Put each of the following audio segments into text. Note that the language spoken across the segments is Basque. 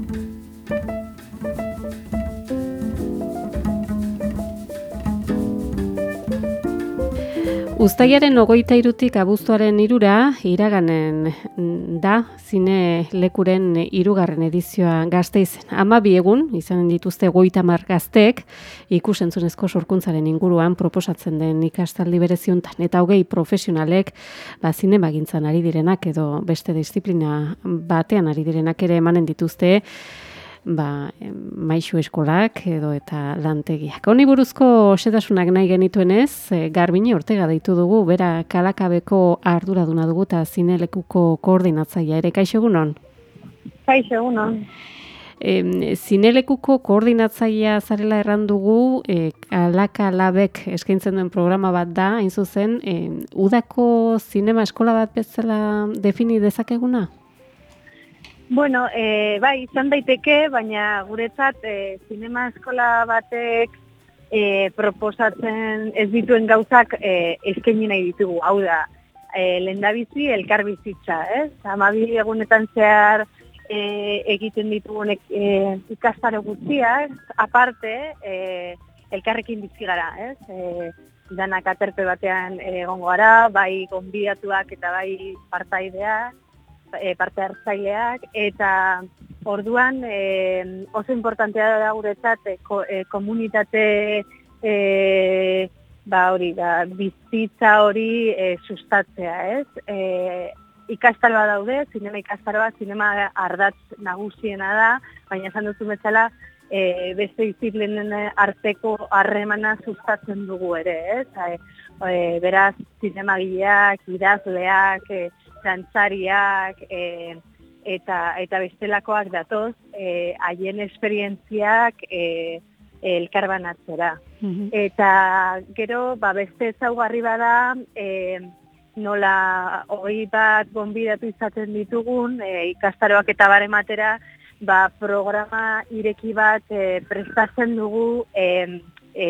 Thank you. Uztaiaren ogoita irutik abuztuaren irura, iraganen da, zine lekuren irugarren edizioa gazteiz. Ama egun, izanen dituzte goita mar gaztek, ikusentzunezko sorkuntzaren inguruan proposatzen den ikastaldi bereziuntan. Eta hogei profesionalek, ba, zine bagintzan ari direnak edo beste disiplina batean ari direnak ere emanen dituzte, ba, maixu eskolak edo eta lantegiak. Honi buruzko setasunak nahi genituenez, e, Garbini Ortega deitu dugu, bera kalakabeko arduraduna dugu eta zinelekuko koordinatzaia ere. Kaixo egunon? Kaixo egunon. E, zinelekuko koordinatzaia zarela erran dugu, e, kalakalabek eskaintzen duen programa bat da, hain zuzen, e, udako zinema eskola bat bezala defini dezakeguna? Bueno, e, bai, izan daiteke, baina guretzat e, zinema eskola batek e, proposatzen ez dituen gauzak e, eskaini nahi ditugu. Hau da, e, lendabizi elkar bizitza, ez? Amabi egunetan zehar e, egiten ditugunek e, ikastaro guztiak, aparte, e, elkarrekin bizi gara, ez? E, danak aterpe batean egongo gara, bai gonbidatuak eta bai partaideak, e, parte hartzaileak eta orduan e, oso importantea da guretzat e, e, komunitate e, ba hori da bizitza hori e, sustatzea, ez? E, ikastaroa daude, zinema ikastaroa, zinema ardatz nagusiena da, baina esan duzu bezala, e, beste disiplinen arteko harremana sustatzen dugu ere, ez? E, beraz, zinema gileak, idazleak, e, dantzariak e, eta eta bestelakoak datoz eh haien esperientziak eh elkarbanatzera. Mm Eta gero ba beste ezaugarri bada e, nola hori bat gonbidatu izaten ditugun e, ikastaroak eta barematera ba, programa ireki bat e, prestatzen dugu e, e,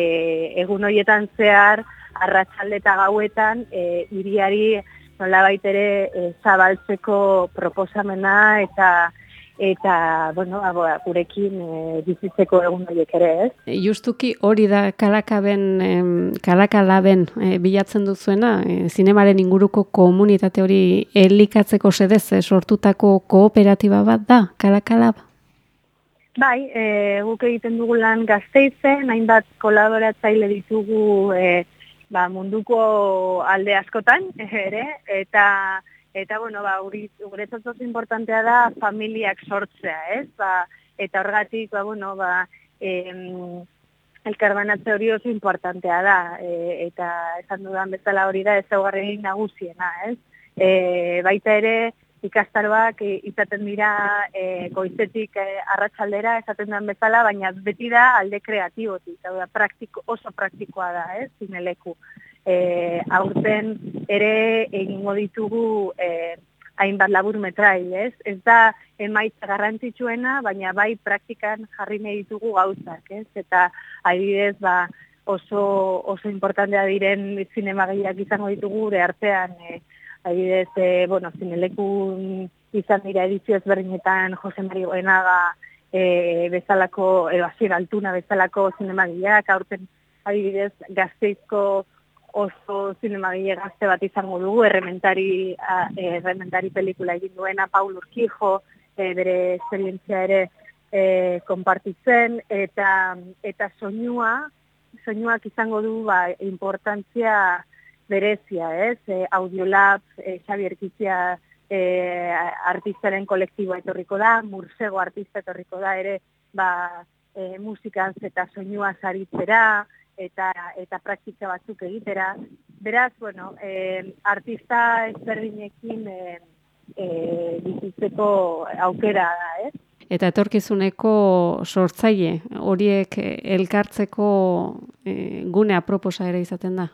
egun horietan zehar arratsalde eta gauetan e, iriari nola baitere e, zabaltzeko proposamena eta eta, bueno, abo, gurekin e, bizitzeko egun horiek ere, ez? E, justuki hori da kalakaben, kalakalaben e, bilatzen duzuena, e, zinemaren inguruko komunitate hori elikatzeko sedez, e, sortutako kooperatiba bat da, kalakalab? Bai, e, guk egiten dugu lan gazteizen, hainbat kolaboratzaile ditugu e, ba, munduko alde askotan ere eta eta bueno ba guretzat oso importantea da familiak sortzea, ez? Ba, eta horgatik ba bueno ba em el carbanatze hori oso importantea da e, eta esan dudan bezala hori da ezaugarri nagusiena, ez? E, baita ere ikastaroak e, izaten dira e, goizetik e, arratsaldera esaten den bezala, baina beti da alde kreatibotik, da praktiko, oso praktikoa da, ez, zineleku. E, aurten ere egingo ditugu e, hainbat labur metrai, ez? Ez da emaitza garrantzitsuena, baina bai praktikan jarri nahi ditugu gauzak, ez? Eta adibidez, ba, oso, oso importantea diren zinemagaiak izango ditugu gure artean, e, adibidez, e, bueno, zineleku izan dira edizio ezberdinetan Jose Mari Goenaga e, bezalako, edo azien altuna bezalako zinemagileak, aurten adibidez gazteizko oso zinemagile gazte bat izango dugu, errementari, a, e, errementari pelikula egin duena, Paul Urkijo, e, bere esperientzia ere e, konpartitzen, eta, eta soinua, soinuak izango du ba, importantzia berezia, ez? E, Audiolab, e, Xavier Kizia e, artistaren kolektiboa etorriko da, Mursego artista etorriko da ere, ba, e, musikaz eta soinua zaritzera, eta, eta praktika batzuk egitera. Beraz, bueno, e, artista ezberdinekin e, e, bizitzeko aukera da, ez? Eta etorkizuneko sortzaile horiek elkartzeko e, gune aproposa ere izaten da?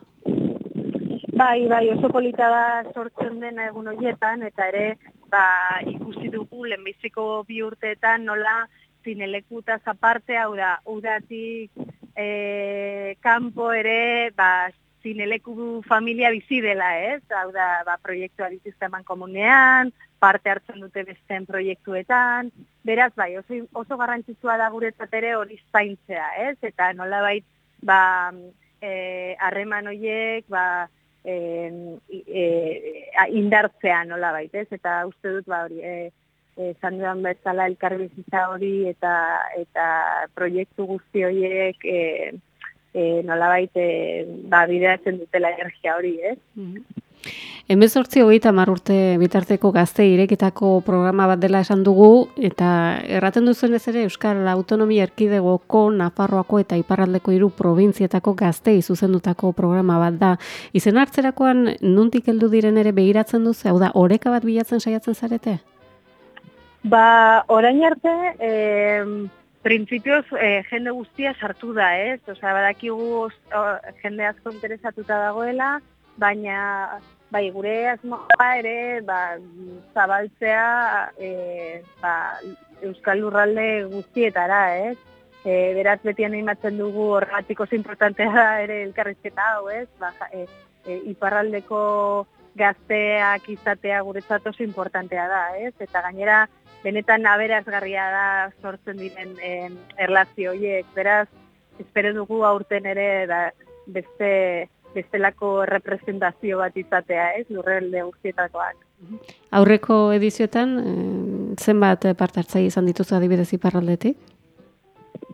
Bai, bai, oso polita da sortzen dena egun horietan, eta ere, ba, ikusi dugu lehenbiziko bi urteetan nola zinelekuta zaparte, hau da, udatik e, kanpo ere, ba, zineleku familia bizi dela, ez? Hau da, ba, proiektua dituzteman komunean, parte hartzen dute besteen proiektuetan, beraz, bai, oso, oso garrantzitsua da guretzat ere hori zaintzea, ez? Eta nola bait, ba, e, harreman horiek, ba, e, e, indartzea nola bait, ez? Eta uste dut, ba, hori, e, esan duan bezala elkarbizitza hori eta eta proiektu guzti horiek e, e, nolabait e, ba, bideatzen dutela energia hori, ez? Mm -hmm. Hemen sortzi hogeita urte bitarteko gazte irekitako programa bat dela esan dugu, eta erraten duzuen ez ere Euskal Autonomia Erkidegoko, Nafarroako eta Iparraldeko hiru probintzietako gazte zuzendutako programa bat da. Izen hartzerakoan nuntik heldu diren ere begiratzen duzu, hau da, oreka bat bilatzen saiatzen zarete? Ba, orain arte, eh, printzipioz eh, jende guztia sartu da, ez? Osa, badakigu jende asko interesatuta dagoela, baina bai, gure asmoa ere ba, zabaltzea e, ba, Euskal Lurralde guztietara, ez? E, beraz beti animatzen dugu horregatik oso importantea da ere elkarrizketa hau, ez? Ba, e, e, iparraldeko gazteak izatea guretzat oso importantea da, ez? Eta gainera benetan aberazgarria da sortzen diren eh, erlazio horiek. Beraz, espero dugu aurten ere da beste bestelako representazio bat izatea, ez? Lurrelde guztietakoak. Aurreko edizioetan zenbat parte hartzaile izan dituzu adibidez iparraldetik?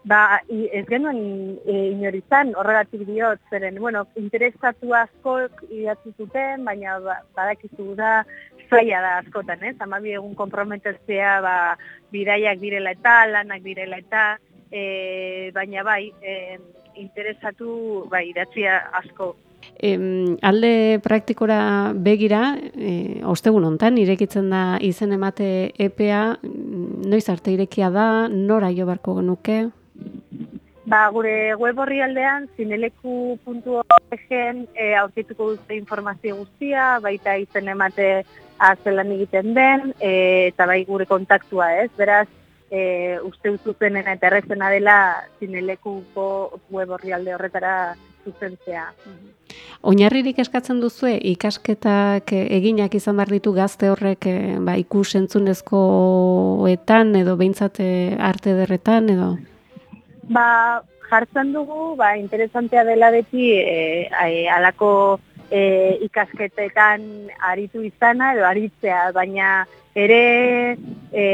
Ba, ez genuen e, inorizan, horregatik diot, zeren, bueno, interesatu asko idatzi zuten, baina ba, badakizu da zaila da askotan, ez? Ama egun komprometezea, ba, bidaiak direla eta, lanak direla eta, e, baina bai, e, interesatu, bai, idatzia asko. E, alde praktikora begira, e, ostegun hontan irekitzen da izen emate EPA, noiz arte irekia da, nora jo barko genuke? Ba, gure web horri aldean, zineleku.org-en e, aurkituko dute informazio guztia, baita izen emate azelan egiten den, e, eta bai gure kontaktua ez, beraz, e, uste uzuzenen eta errezena dela zinelekuko web horri horretara zuzentzea. Oinarririk eskatzen duzue ikasketak eginak izan behar ditu gazte horrek ba, ikus entzunezkoetan edo behintzate arte derretan edo? Ba, jartzen dugu, ba, interesantea dela beti e, e, alako e, ikasketetan aritu izana edo aritzea, baina ere e,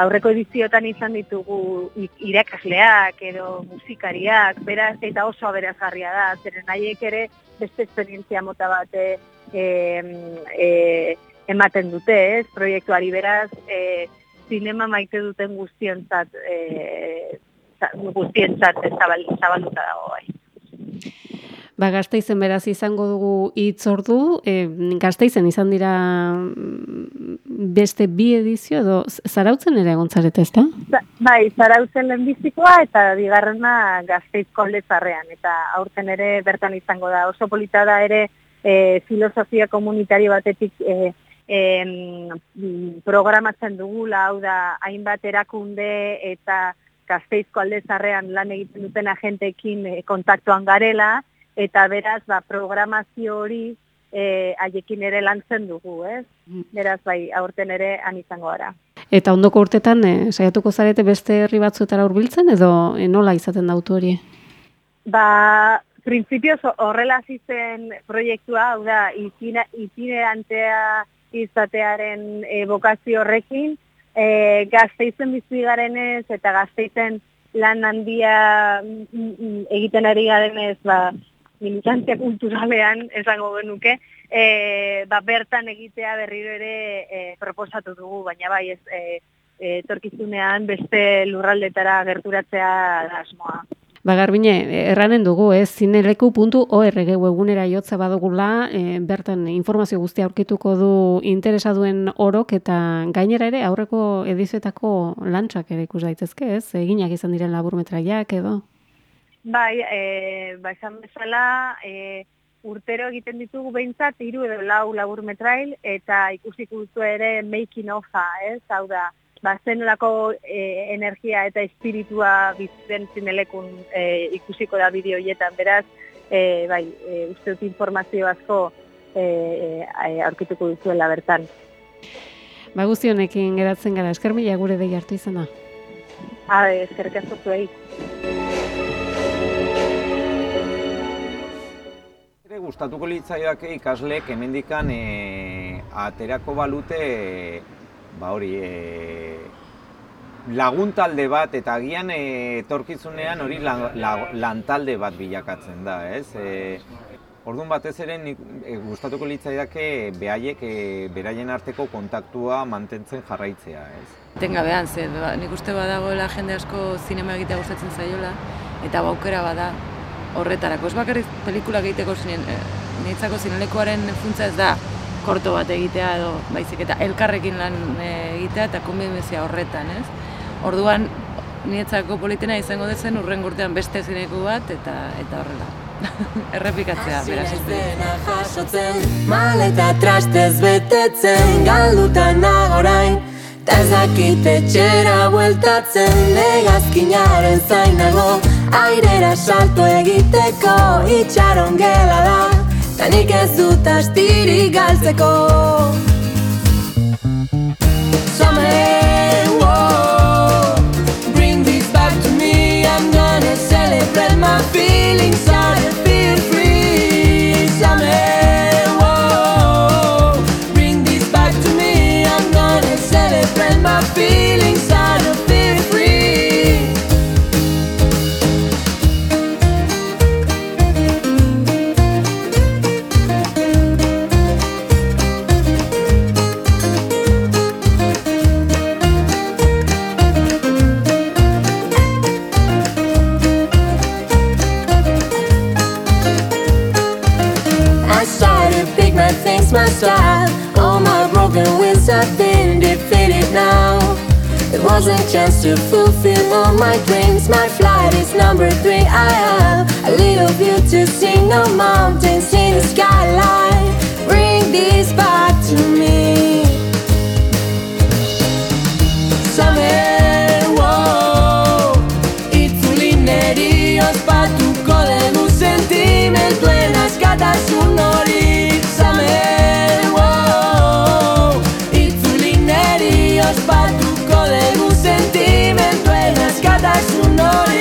aurreko ediziotan izan ditugu irakasleak edo musikariak, beraz, eta oso aberazgarria da, zeren nahiek ere beste esperientzia mota bat e, e, ematen dute, ez, proiektuari beraz, e, zinema maite duten guztionzat e, guztientzat zabalduta dago bai. Ba, gazteizen beraz izango dugu itzordu, e, gazteizen izan dira mm, beste bi edizio edo zarautzen ere egontzaret ez da? Bai, zarautzen lehenbizikoa eta bigarrena gazteizko lezarrean eta aurten ere bertan izango da. Oso polita da ere e, filosofia komunitari batetik e, e, programatzen dugula, hau da, hainbat erakunde eta gazteizko aldezarrean lan egiten duten agentekin e, kontaktuan garela, eta beraz, ba, programazio hori e, haiekin ere lantzen dugu, ez? Mm. Beraz, bai, aurten ere han izango gara. Eta ondoko urtetan, e, saiatuko zarete beste herri batzuetara hurbiltzen edo e, nola izaten da hori? Ba, printzipioz horrela zizen proiektua, hau da, itinerantea izatearen e, bokazio horrekin, e, gazteizen bizi garenez eta gazteizen lan handia mm, mm, egiten ari garenez ba, militantzia kulturalean esango genuke, e, ba, bertan egitea berriro ere e, proposatu dugu, baina bai ez e, e, torkizunean beste lurraldetara gerturatzea da asmoa. Ba, Garbine, erranen dugu, ez, zineleku.org webunera jotza badugula, e, bertan informazio guztia aurkituko du interesa duen orok, eta gainera ere aurreko edizuetako lantxak ere ikus daitezke, ez? Eginak izan diren laburmetraiak edo? Bai, e, ba, esan bezala, e, urtero egiten ditugu behintzat, hiru edo lau laburmetrail, eta ikusiko duzu ere making ofa, ez? Hau da, ba, zenolako e, energia eta espiritua bizitzen zinelekun e, ikusiko da bideo hietan. Beraz, e, bai, e, uste dut informazio asko e, e, aurkituko duzuela bertan. Ba guzti honekin geratzen gara, esker mila gure dei hartu izana. Ha, eskerrik asko zuei. Gustatuko litzaiake ikasleek hemendikan e, aterako balute ba hori e, laguntalde bat eta agian e, etorkizunean hori lantalde bat bilakatzen da, ez? E, Orduan batez ere nik, e, gustatuko litzaiake behaiek e, beraien arteko kontaktua mantentzen jarraitzea, ez? Tenga behan, ze, ba, nik uste badagoela jende asko zinema egitea gustatzen zaiola, eta baukera bada horretarako. Ez bakarrik pelikula egiteko zinen, e, niretzako zinelekoaren funtza ez da korto bat egitea edo baizik eta elkarrekin lan e, egitea eta konbibenzia horretan, ez? Orduan, niretzako politena izango dezen urren urtean beste zineko bat eta eta horrela. Errepikatzea, beraz jasotzen, maleta trastez betetzen, galdutan nagorain, Tazakite txera bueltatzen, negazkinaren zainago, airera salto egiteko, itxaron gela da, ta nik ez dut astiri galtzeko. To fulfill all my dreams. My flight is number three. I have a little view to see, no mountains in the skyline. Bring this back to me. Summer, wow, itzulineri ospatuko dugu sentimentuen askatasun hori story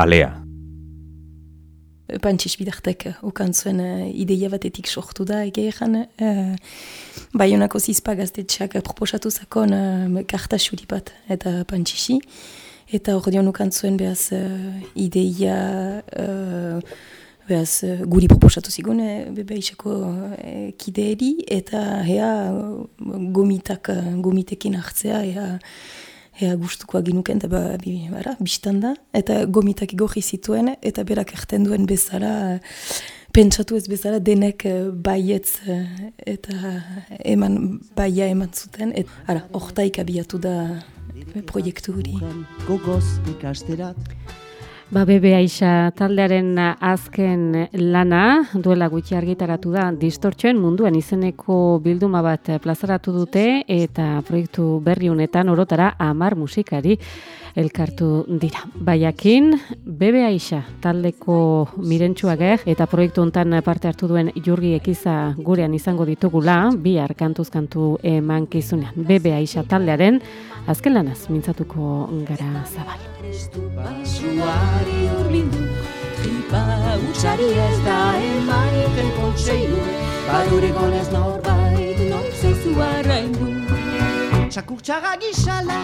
alea. Pantxis bidartek ukan zuen uh, ideia batetik sortu da egeeran. Uh, Baionako zizpa gaztetxeak proposatu zakon uh, karta xuri bat eta pantxisi. Eta hor dion ukan zuen behaz uh, ideia uh, behaz uh, guri proposatu zigun uh, bebeiseko uh, kideeri eta hea gomitak, gomitekin hartzea ea Ea gustukoa ginuken, eta ba, bi, bara, biztan da. Eta gomitak igorri zituen, eta berak erten duen bezala, pentsatu ez bezala, denek eh, baietz eh, eta eman baia eman zuten. Et, ara, hortaik abiatu da eh, proiektu hori. Gogoz ikasterat Ba, bebe aixa taldearen azken lana duela gutxi argitaratu da distortxoen munduan izeneko bilduma bat plazaratu dute eta proiektu berri honetan orotara amar musikari elkartu dira. Baiakin, bebe aixa taldeko mirentsuak eta proiektu hontan parte hartu duen jurgi ekiza gurean izango ditugula, bi arkantuzkantu eman kizunean. Bebe aixa taldearen azken lanaz mintzatuko gara zabal. Basuari urbindu, tripa utxari ez da emaiten kontseilu, badure gonez norbait noizezu arraindu. Txakurtxaga gizala,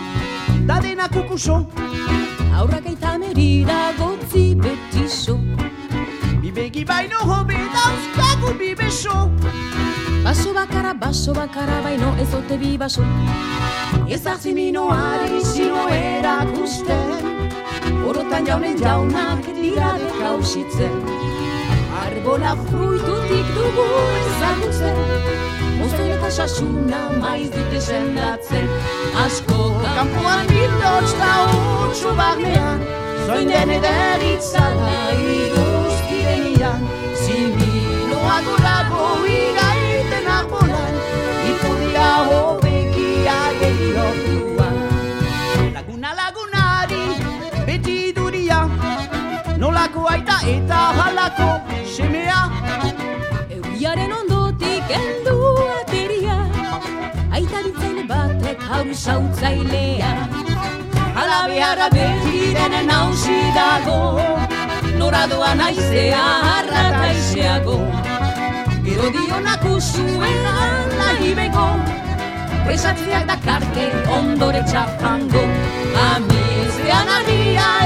da dena kukuso, Aurrak aita merida gotzi betiso bibegi baino hobe dauzkagu bibeso. Baso bakara, baso bakara, baino ez ote bi baso. Ez minoari zino erakusten, orotan jaunen jaunak dira dekausitzen. Arbola fruitutik dugu ezagutzen, Mozoi eta sasuna maiz dute sendatzen. Asko kanpoan bildotz da utxu barnean Zoin den ederitzala iruzkidenian Zimiloa gorago Nolako aita eta halako semea Euriaren ondotik heldu ateria Aita ditzaile batek haur sautzailea Hala beharra beti denen hausi dago Nora doa naizea harrata izeago Gero dionak usuen nahi beko Presatziak dakarte ondore txapango Amiztean arria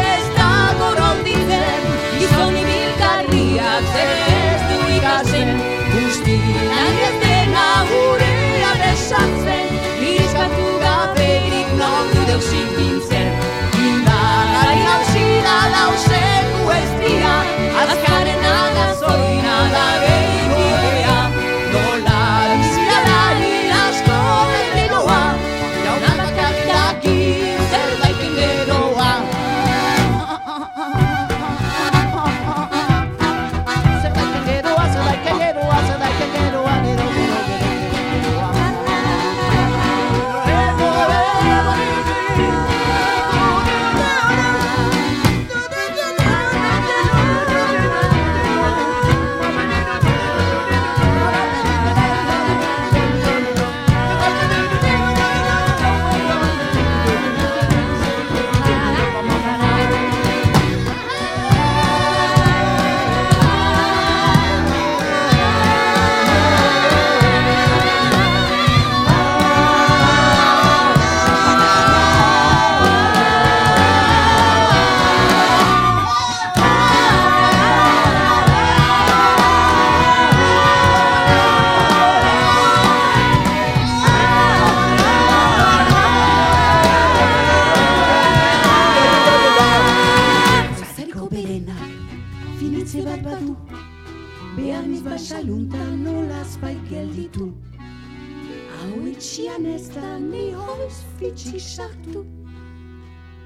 sartu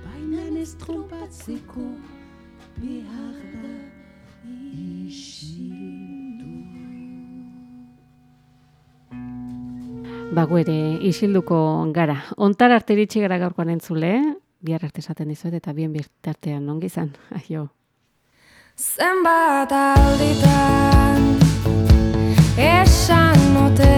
Baina ez trompatzeko behar da isildu Bago ere, isilduko gara. Ontar arte iritsi gara gaurkoan entzule, bihar arte esaten dizuet eta bien bitartean ongi izan. Aio. Zenbat alditan esan ote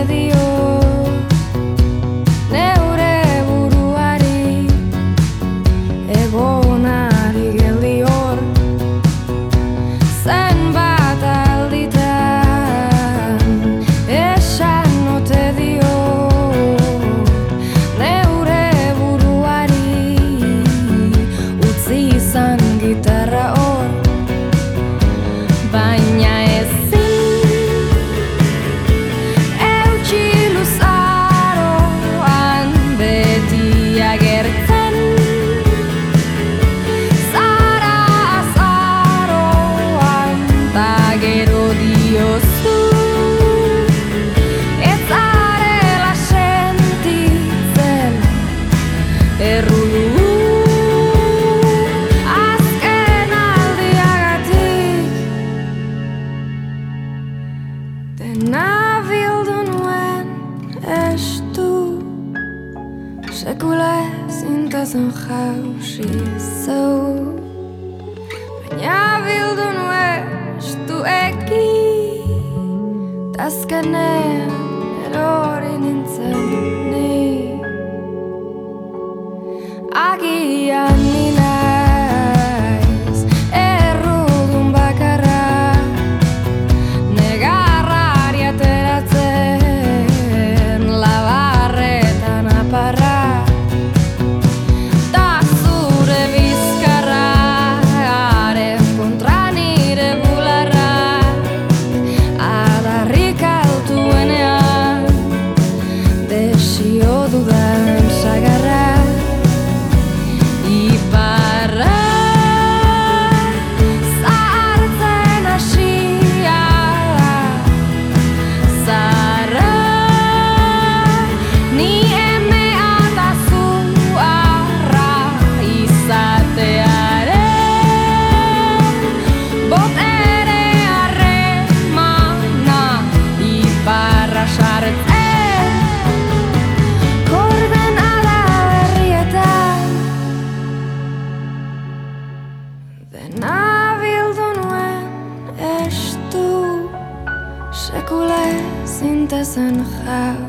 cloud.